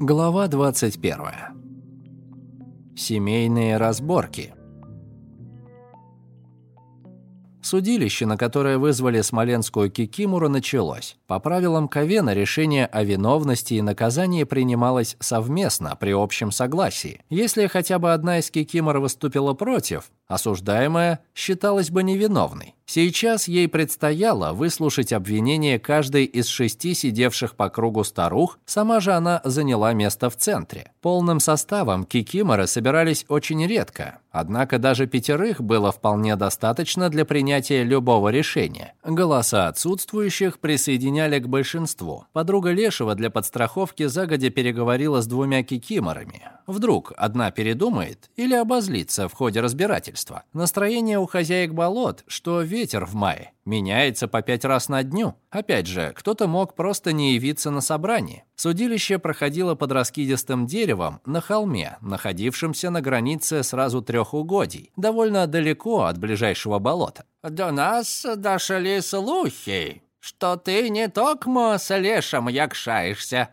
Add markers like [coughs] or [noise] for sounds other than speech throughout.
Глава 21. Семейные разборки. Судилище, на которое вызвали смоленскую Кикимору, началось. По правилам Ковена решение о виновности и наказании принималось совместно, при общем согласии. Если хотя бы одна из Кикимор выступила против, осуждаемая считалась бы невиновной. Сейчас ей предстояло выслушать обвинение каждой из шести сидевших по кругу старух, сама же она заняла место в центре. Полным составом кикиморы собирались очень редко, однако даже пятерых было вполне достаточно для принятия любого решения. Голоса отсутствующих присоединяли к большинству. Подруга Лешего для подстраховки загодя переговорила с двумя кикиморами. Вдруг одна передумает или обозлится в ходе разбирательства. Настроение у хозяек болот, что ветер в мае. Меняется по пять раз на дню. Опять же, кто-то мог просто не явиться на собрание. Судилище проходило под раскидистым деревом на холме, находившемся на границе сразу трех угодий, довольно далеко от ближайшего болота. «До нас дошли слухи, что ты не только с лешем якшаешься,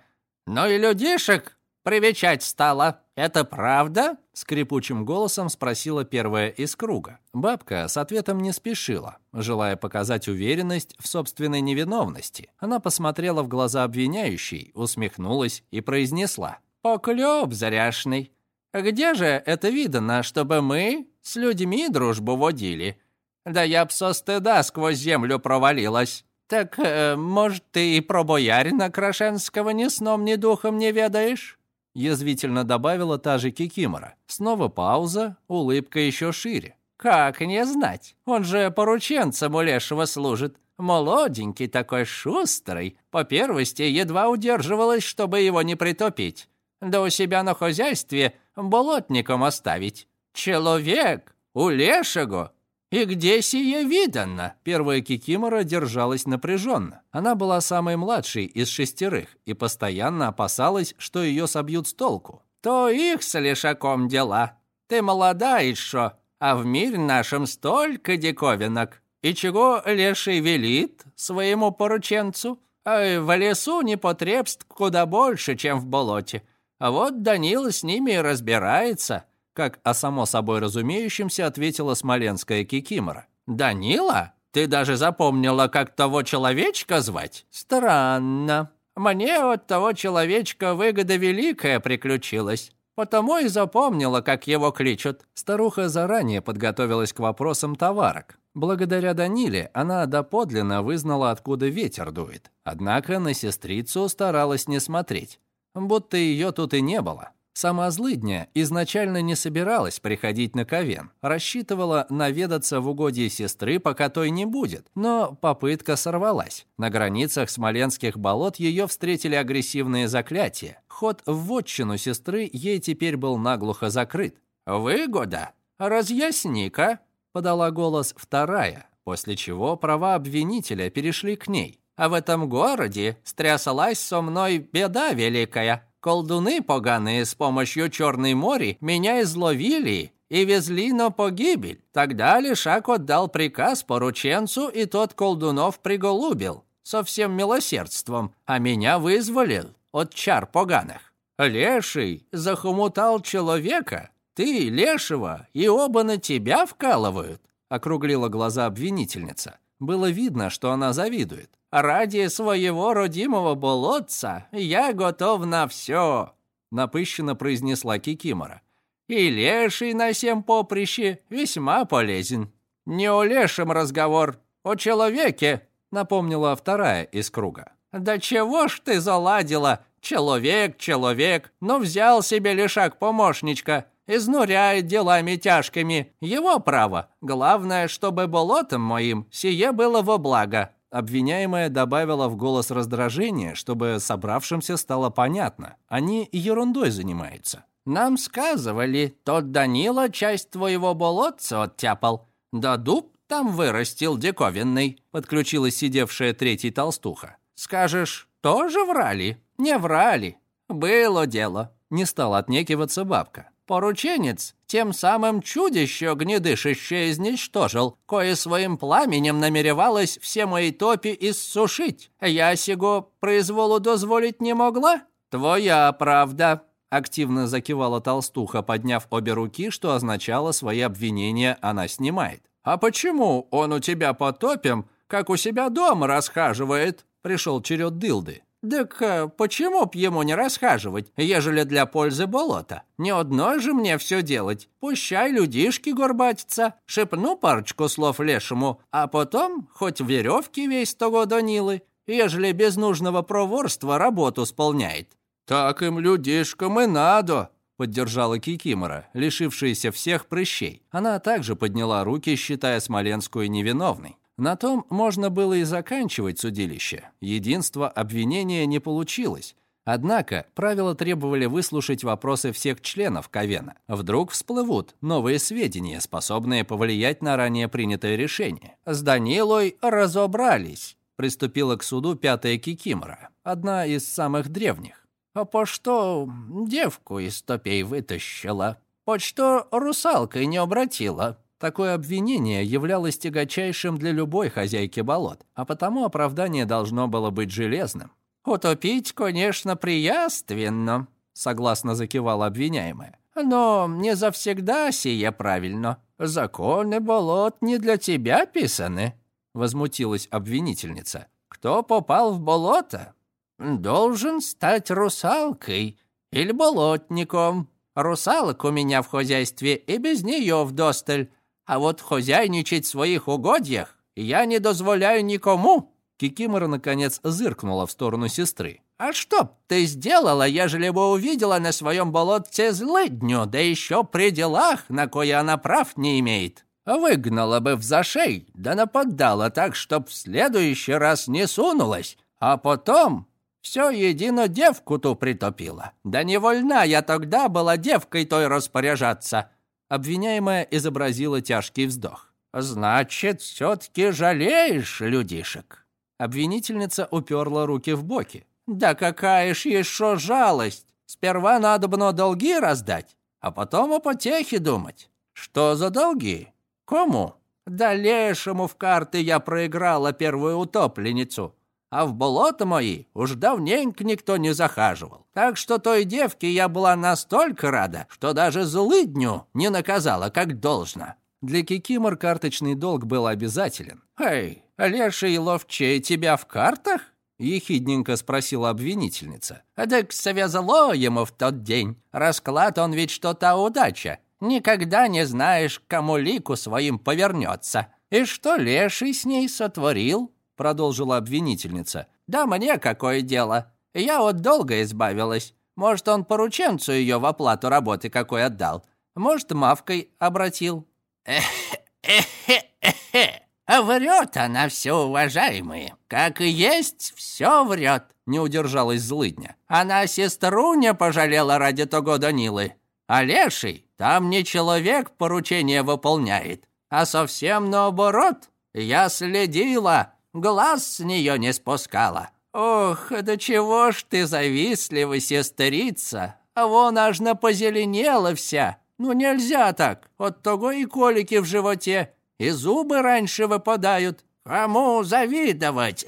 но и людишек привечать стала. Это правда?» Скрипучим голосом спросила первая из круга. Бабка с ответом не спешила, желая показать уверенность в собственной невиновности. Она посмотрела в глаза обвиняющей, усмехнулась и произнесла. «Поклёб заряшный. Где же это видано, чтобы мы с людьми дружбу водили? Да я б со стыда сквозь землю провалилась. Так, э, может, ты и про боярина Крашенского ни сном, ни духом не ведаешь?» Язвительно добавила та же Кикимора. Снова пауза, улыбка еще шире. «Как не знать? Он же порученцем у Лешего служит. Молоденький такой, шустрый. По первости, едва удерживалась, чтобы его не притопить. Да у себя на хозяйстве болотником оставить. Человек у Лешего «И где сие видано?» Первая Кикимора держалась напряженно. Она была самой младшей из шестерых и постоянно опасалась, что ее собьют с толку. «То их с лишаком дела. Ты молода еще, а в мире нашем столько диковинок. И чего леший велит своему порученцу? А в лесу непотребств куда больше, чем в болоте. А вот Данила с ними и разбирается» как о само собой разумеющемся ответила смоленская кикимора. «Данила? Ты даже запомнила, как того человечка звать? Странно. Мне от того человечка выгода великая приключилась. Потому и запомнила, как его кличут». Старуха заранее подготовилась к вопросам товарок. Благодаря Даниле она доподлинно вызнала, откуда ветер дует. Однако на сестрицу старалась не смотреть. Будто ее тут и не было. Сама злыдня изначально не собиралась приходить на Ковен, рассчитывала наведаться в угодье сестры, пока той не будет, но попытка сорвалась. На границах Смоленских болот ее встретили агрессивные заклятия. Ход в вотчину сестры ей теперь был наглухо закрыт. «Выгода? Разъясни-ка», — подала голос вторая, после чего права обвинителя перешли к ней. «А в этом городе стрясалась со мной беда великая. Колдуны поганые с помощью Черной мори меня изловили и везли на погибель. Тогда Лешак отдал приказ порученцу, и тот колдунов приголубил со всем милосердством, а меня вызволил от чар поганых. Леший захомутал человека, ты, Лешего, и оба на тебя вкалывают», — округлила глаза обвинительница. Было видно, что она завидует. «Ради своего родимого болотца я готов на все», — напыщенно произнесла Кикимора. «И леший на всем поприще весьма полезен». «Не о лешем разговор, о человеке», — напомнила вторая из круга. «Да чего ж ты заладила? Человек, человек, но взял себе лишак помощничка, изнуряет делами тяжкими. Его право. Главное, чтобы болотом моим сие было во благо». Обвиняемая добавила в голос раздражение, чтобы собравшимся стало понятно. Они ерундой занимаются. «Нам сказывали, тот Данила часть твоего болотца оттяпал. Да дуб там вырастил диковинный», — подключилась сидевшая третий толстуха. «Скажешь, тоже врали?» «Не врали. Было дело», — не стал отнекиваться бабка. Порученец тем самым чудище гнедышище изничтожил, кое своим пламенем намеревалось все мои топи иссушить. Я сего произволу дозволить не могла, «Твоя правда», — активно закивала толстуха, подняв обе руки, что означало свои обвинения она снимает. «А почему он у тебя потопим, как у себя дома расхаживает?» Пришел черед Дылды. «Так а, почему б ему не расхаживать, ежели для пользы болота? Не одно же мне все делать. Пущай людишки горбатятся, шепну парочку слов лешему, а потом хоть веревки весь того до Нилы, ежели без нужного проворства работу сполняет». «Так им людишкам и надо», — поддержала Кикимора, лишившаяся всех прыщей. Она также подняла руки, считая Смоленскую невиновной. На том можно было и заканчивать судилище. Единство обвинения не получилось. Однако правила требовали выслушать вопросы всех членов Ковена. Вдруг всплывут новые сведения, способные повлиять на ранее принятое решение. С Данилой разобрались. Приступила к суду пятая Кикимора, одна из самых древних. А по что девку из топей вытащила? По что русалкой не обратила? Такое обвинение являлось тягочайшим для любой хозяйки болот, а потому оправдание должно было быть железным. «Утопить, конечно, прияственно», — согласно закивала обвиняемая. «Но не завсегда сие правильно. Законы болот не для тебя писаны», — возмутилась обвинительница. «Кто попал в болото, должен стать русалкой или болотником. Русалок у меня в хозяйстве и без нее вдосталь, а вот хозяйничать в своих угодьях я не дозволяю никому». Кикимора, наконец, зыркнула в сторону сестры. «А что б ты сделала, ежели бы увидела на своем болотце злыдню, да еще при делах, на кое она прав не имеет? Выгнала бы в зашей, да нападала так, чтоб в следующий раз не сунулась, а потом все едино девку ту притопила. Да не вольна я тогда была девкой той распоряжаться. Обвиняемая изобразила тяжкий вздох. «Значит, все-таки жалеешь людишек?» Обвинительница уперла руки в боки. «Да какая ж еще жалость! Сперва надо бы долги раздать, а потом о потехе думать. Что за долги? Кому? Да лешему в карты я проиграла первую утопленницу а в болото мои уж давненько никто не захаживал. Так что той девке я была настолько рада, что даже злыдню не наказала как должно. Для Кикимор карточный долг был обязателен. «Эй, леший ловчей тебя в картах?» — ехидненько спросила обвинительница. «Так связало ему в тот день. Расклад он ведь что-то удача. Никогда не знаешь, кому лику своим повернется. И что леший с ней сотворил?» Продолжила обвинительница. «Да мне какое дело? Я от долга избавилась. Может, он порученцу ее в оплату работы какой отдал. Может, мавкой обратил». «Эхе-эхе-эхе! Врет она все, уважаемые. Как и есть, все врет», — не удержалась злыдня. «Она сестру не пожалела ради того Данилы. А леший там не человек поручение выполняет, а совсем наоборот. Я следила, глаз с нее не спускала. Ох, да чего ж ты завистливый, сестрица, а вон аж позеленела вся. Ну нельзя так, от того и колики в животе, и зубы раньше выпадают. Кому завидовать?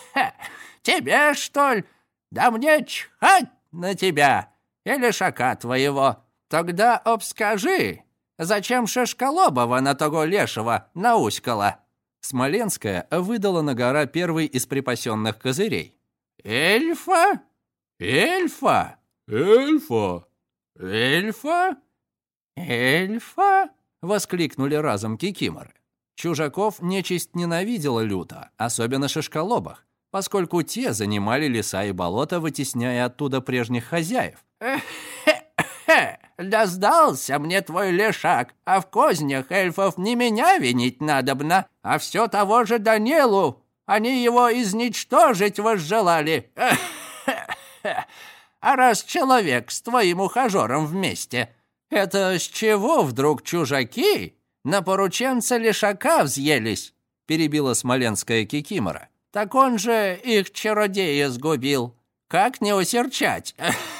[coughs] Тебе, что ли? Да мне чхать на тебя или шака твоего. Тогда обскажи, зачем Шишколобова на того лешего науськала?» Смоленская выдала на гора первый из припасенных козырей. «Эльфа? Эльфа? Эльфа? Эльфа? Эльфа?» — воскликнули разом кикиморы. Чужаков нечисть ненавидела люто, особенно шишколобах, поскольку те занимали леса и болота, вытесняя оттуда прежних хозяев. [laughs] Да сдался мне твой лешак, а в кознях эльфов не меня винить надобно, а все того же Данилу. Они его изничтожить возжелали. [laughs] А раз человек с твоим ухажером вместе, это с чего вдруг чужаки на порученца лешака взъелись?» перебила смоленская кикимора. «Так он же их чародея сгубил. Как не усерчать?» [laughs]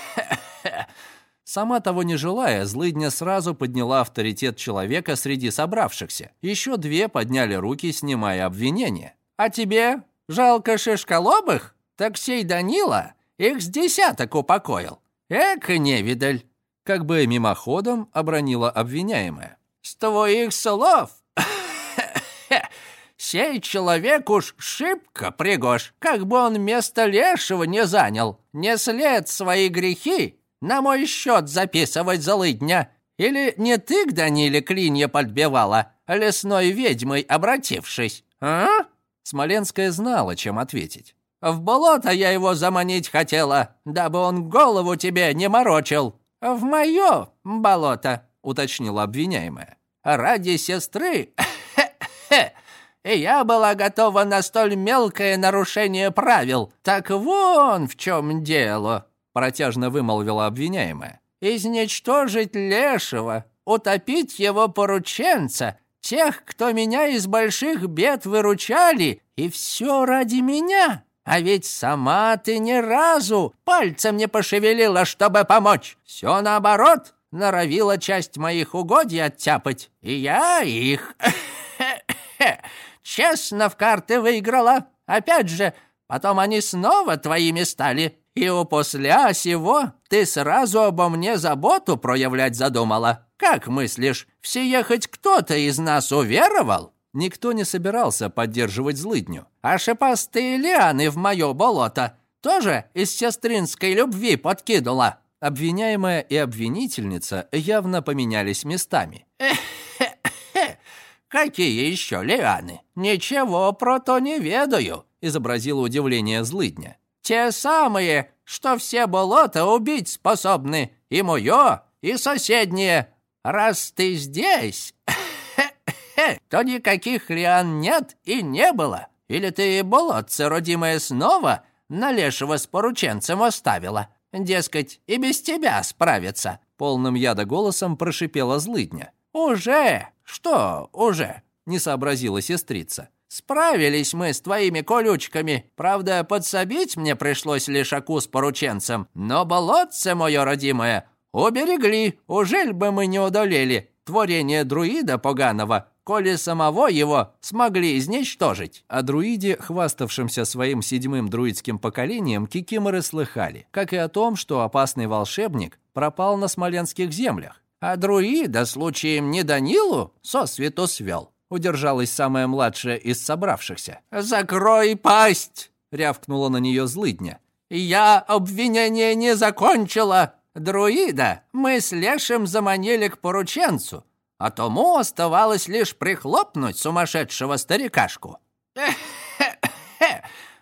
Сама того не желая, злыдня сразу подняла авторитет человека среди собравшихся. Еще две подняли руки, снимая обвинения. «А тебе жалко шишколобых? Так сей Данила их с десяток упокоил. Эк, невидаль!» Как бы мимоходом обронила обвиняемая. «С твоих слов [coughs] Сей человек уж шибко пригож, как бы он место лешего не занял. Не след свои грехи на мой счет записывать залыдня. Или не ты к Даниле клинья подбивала, лесной ведьмой обратившись, а?» Смоленская знала, чем ответить. «В болото я его заманить хотела, дабы он голову тебе не морочил. В мое болото», — уточнила обвиняемая. «Ради сестры и я была готова на столь мелкое нарушение правил. Так вон в чем дело!» Протяжно вымолвила обвиняемая. «Изничтожить лешего, утопить его порученца, тех, кто меня из больших бед выручали, и все ради меня. А ведь сама ты ни разу пальцем не пошевелила, чтобы помочь. Все наоборот, норовила часть моих угодий оттяпать, и я их [coughs] честно в карты выиграла. Опять же, потом они снова твоими стали. И у после сего ты сразу обо мне заботу проявлять задумала. Как мыслишь, все хоть кто-то из нас уверовал?» Никто не собирался поддерживать злыдню. «А шипастые лианы в мое болото тоже из сестринской любви подкинула?» Обвиняемая и обвинительница явно поменялись местами. [laughs] «Какие еще лианы? Ничего про то не ведаю», — изобразила удивление злыдня. «Те самые, что все болота убить способны, и мое, и соседнее. Раз ты здесь, [coughs] то никаких лиан нет и не было. Или ты болотце, родимое, снова на лешего с порученцем оставила? Дескать, и без тебя справится». Полным яда голосом прошипела злыдня. «Уже! Что уже?» — не сообразила сестрица. «Справились мы с твоими колючками. Правда, подсобить мне пришлось лишаку с порученцем. Но болотце мое родимое уберегли. Ужель бы мы не удалили творение друида поганого, коли самого его смогли изничтожить». О друиде, хваставшемся своим седьмым друидским поколением, кикиморы слыхали, как и о том, что опасный волшебник пропал на смоленских землях. А друида случаем не Данилу со свету свел?» Удержалась самая младшая из собравшихся. «Закрой пасть!» — рявкнула на нее злыдня. «Я обвинение не закончила! Друида мы с Лешем заманили к порученцу, а тому оставалось лишь прихлопнуть сумасшедшего старикашку.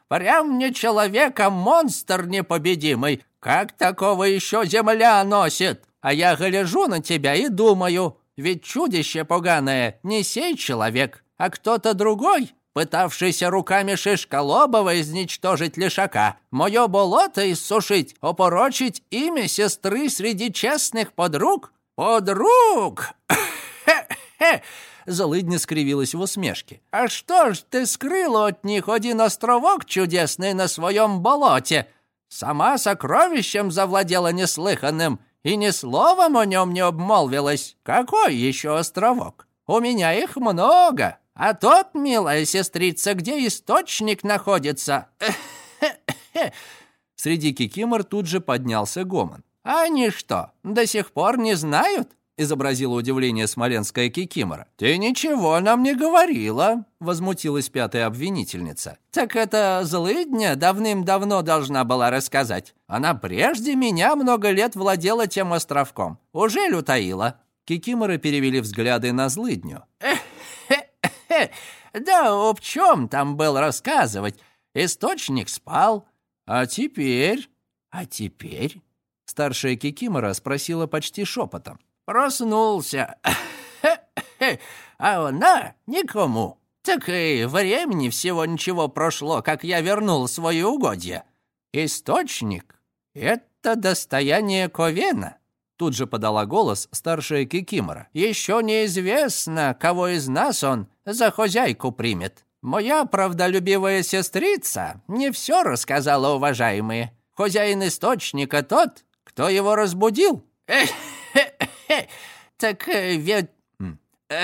Прям не человек, а монстр непобедимый. Как такого еще земля носит? А я гляжу на тебя и думаю, ведь чудище поганое не сей человек, а кто-то другой, пытавшийся руками Шишколобова изничтожить лишака, мое болото иссушить, опорочить имя сестры среди честных подруг? Подруг! Хе-хе! Злыдня скривилась в усмешке. «А что ж ты скрыла от них один островок чудесный на своем болоте? Сама сокровищем завладела неслыханным, и ни словом о нем не обмолвилась. Какой еще островок? У меня их много. А тот, милая сестрица, где источник находится? Среди кикимор тут же поднялся гомон. «Они что, до сих пор не знают?» Изобразила удивление смоленская кикимора. «Ты ничего нам не говорила», — возмутилась пятая обвинительница. «Так это злыдня давным-давно должна была рассказать. Она прежде меня много лет владела тем островком. Уже утаила?» Кикиморы перевели взгляды на злыдню. «Да об чем там был рассказывать? Источник спал. А теперь...» «А теперь...» Старшая Кикимора спросила почти шепотом проснулся. А она никому. Так и времени всего ничего прошло, как я вернул свои угодья. Источник — это достояние Ковена. Тут же подала голос старшая Кикимора. «Еще неизвестно, кого из нас он за хозяйку примет. Моя правдолюбивая сестрица не все рассказала, уважаемые. Хозяин источника тот, кто его разбудил. [laughs] Так ведь... [laughs]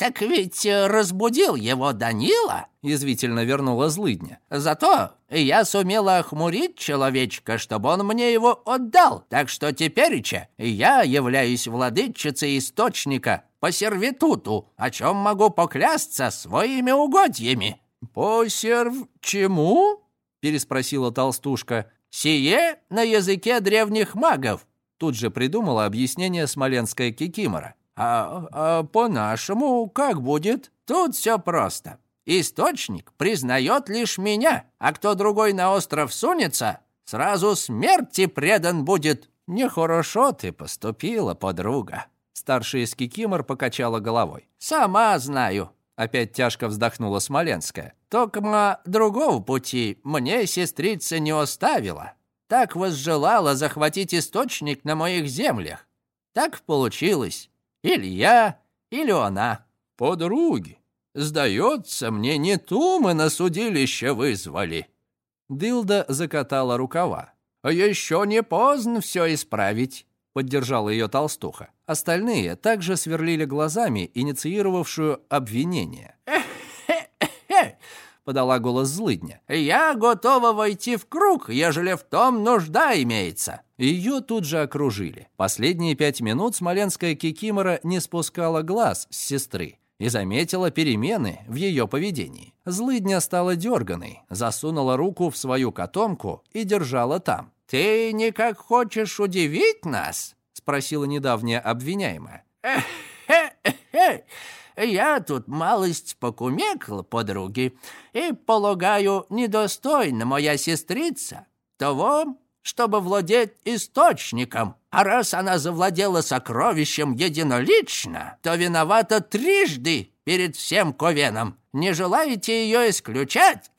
«Так ведь э, разбудил его Данила», — язвительно вернула злыдня. «Зато я сумела охмурить человечка, чтобы он мне его отдал. Так что тепереча я являюсь владычицей источника по сервитуту, о чем могу поклясться своими угодьями». «По серв... чему?» — переспросила толстушка. «Сие на языке древних магов», — тут же придумала объяснение смоленская кикимора. А, а по-нашему как будет? Тут все просто. Источник признает лишь меня, а кто другой на остров сунется, сразу смерти предан будет. Нехорошо ты поступила, подруга. Старшая из Кикимор покачала головой. Сама знаю. Опять тяжко вздохнула Смоленская. Токма другого пути мне сестрица не оставила. Так возжелала захватить источник на моих землях. Так получилось. Или я, или она. Подруги, сдается мне, не ту мы на судилище вызвали. Дылда закатала рукава. А еще не поздно все исправить. Поддержала ее толстуха. Остальные также сверлили глазами инициировавшую обвинение. [laughs] подала голос злыдня. «Я готова войти в круг, ежели в том нужда имеется». Ее тут же окружили. Последние пять минут смоленская кикимора не спускала глаз с сестры и заметила перемены в ее поведении. Злыдня стала дерганой, засунула руку в свою котомку и держала там. «Ты никак хочешь удивить нас?» — спросила недавняя обвиняемая. «Эхе-эхе!» Я тут малость покумекал, подруги, и, полагаю, недостойна моя сестрица того, чтобы владеть источником. А раз она завладела сокровищем единолично, то виновата трижды перед всем Ковеном. Не желаете ее исключать?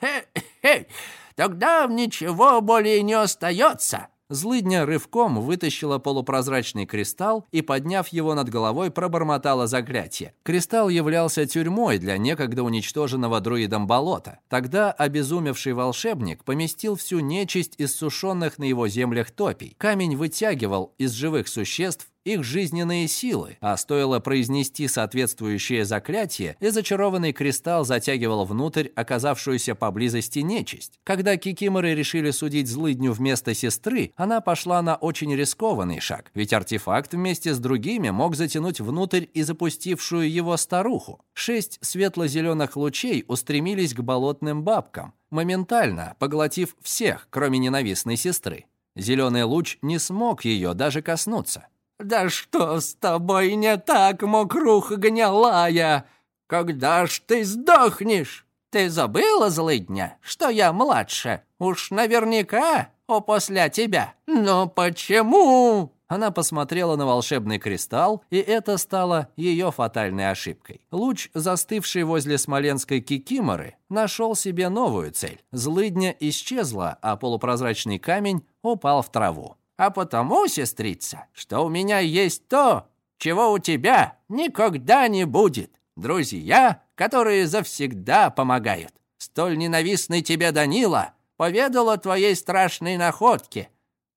[laughs] Тогда ничего более не остается. Злыдня рывком вытащила полупрозрачный кристалл и, подняв его над головой, пробормотала заклятие. Кристалл являлся тюрьмой для некогда уничтоженного друидом болота. Тогда обезумевший волшебник поместил всю нечисть из сушеных на его землях топий. Камень вытягивал из живых существ их жизненные силы, а стоило произнести соответствующее заклятие, и зачарованный кристалл затягивал внутрь оказавшуюся поблизости нечисть. Когда кикиморы решили судить злыдню вместо сестры, она пошла на очень рискованный шаг, ведь артефакт вместе с другими мог затянуть внутрь и запустившую его старуху. Шесть светло-зеленых лучей устремились к болотным бабкам, моментально поглотив всех, кроме ненавистной сестры. Зеленый луч не смог ее даже коснуться. «Да что с тобой не так, мокрух гнилая? Когда ж ты сдохнешь? Ты забыла, злыдня, что я младше? Уж наверняка, о после тебя. Но почему?» Она посмотрела на волшебный кристалл, и это стало ее фатальной ошибкой. Луч, застывший возле смоленской кикиморы, нашел себе новую цель. Злыдня исчезла, а полупрозрачный камень упал в траву а потому, сестрица, что у меня есть то, чего у тебя никогда не будет. Друзья, которые завсегда помогают. Столь ненавистный тебе Данила поведал о твоей страшной находке.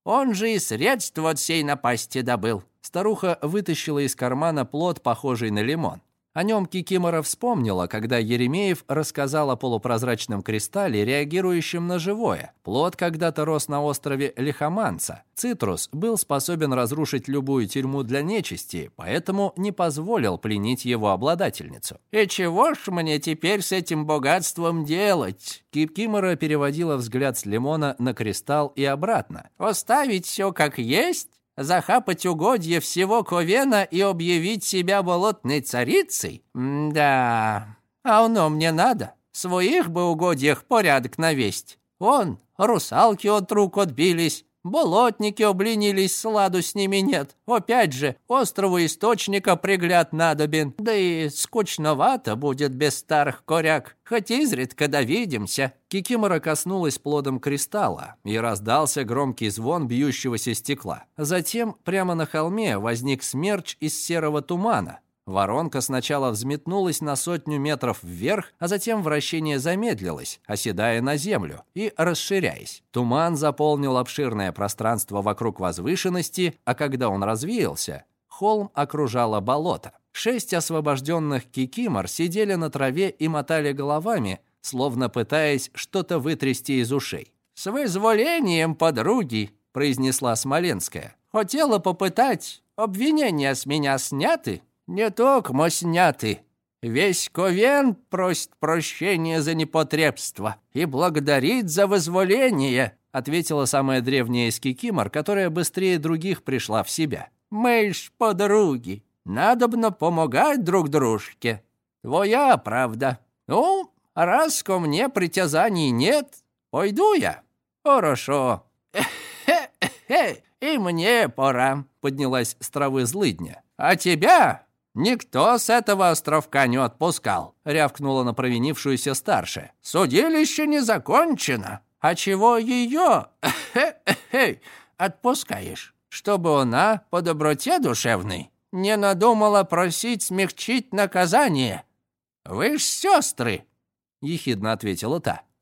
Он же и средства от сей напасти добыл». Старуха вытащила из кармана плод, похожий на лимон. О нем Кикимора вспомнила, когда Еремеев рассказал о полупрозрачном кристалле, реагирующем на живое. Плод когда-то рос на острове Лихоманца. Цитрус был способен разрушить любую тюрьму для нечисти, поэтому не позволил пленить его обладательницу. «И чего ж мне теперь с этим богатством делать?» Кикимора переводила взгляд с лимона на кристалл и обратно. «Оставить все как есть?» Захапать угодье всего Ковена и объявить себя болотной царицей? да, а оно мне надо. Своих бы угодьях порядок навесть. Он, русалки от рук отбились, Болотники обленились, сладу с ними нет. Опять же, острову источника пригляд надобен. Да и скучновато будет без старых коряк, хоть изредка довидимся». Кикимора коснулась плодом кристалла, и раздался громкий звон бьющегося стекла. Затем прямо на холме возник смерч из серого тумана, Воронка сначала взметнулась на сотню метров вверх, а затем вращение замедлилось, оседая на землю и расширяясь. Туман заполнил обширное пространство вокруг возвышенности, а когда он развеялся, холм окружало болото. Шесть освобожденных кикимор сидели на траве и мотали головами, словно пытаясь что-то вытрясти из ушей. «С вызволением подруги», — произнесла Смоленская. «Хотела попытать. Обвинения с меня сняты?» «Не только сняты. Весь Ковен просит прощения за непотребство и благодарит за вызволение», — ответила самая древняя из кикимор, которая быстрее других пришла в себя. «Мы ж подруги. Надобно помогать друг дружке. Твоя правда. Ну, раз ко мне притязаний нет, пойду я. Хорошо. И мне пора, поднялась с травы злыдня. А тебя никто с этого островка не отпускал, рявкнула на провинившуюся старшая. Судилище не закончено. А чего ее отпускаешь? Чтобы она по доброте душевной не надумала просить смягчить наказание. Вы ж сестры, ехидно ответила та.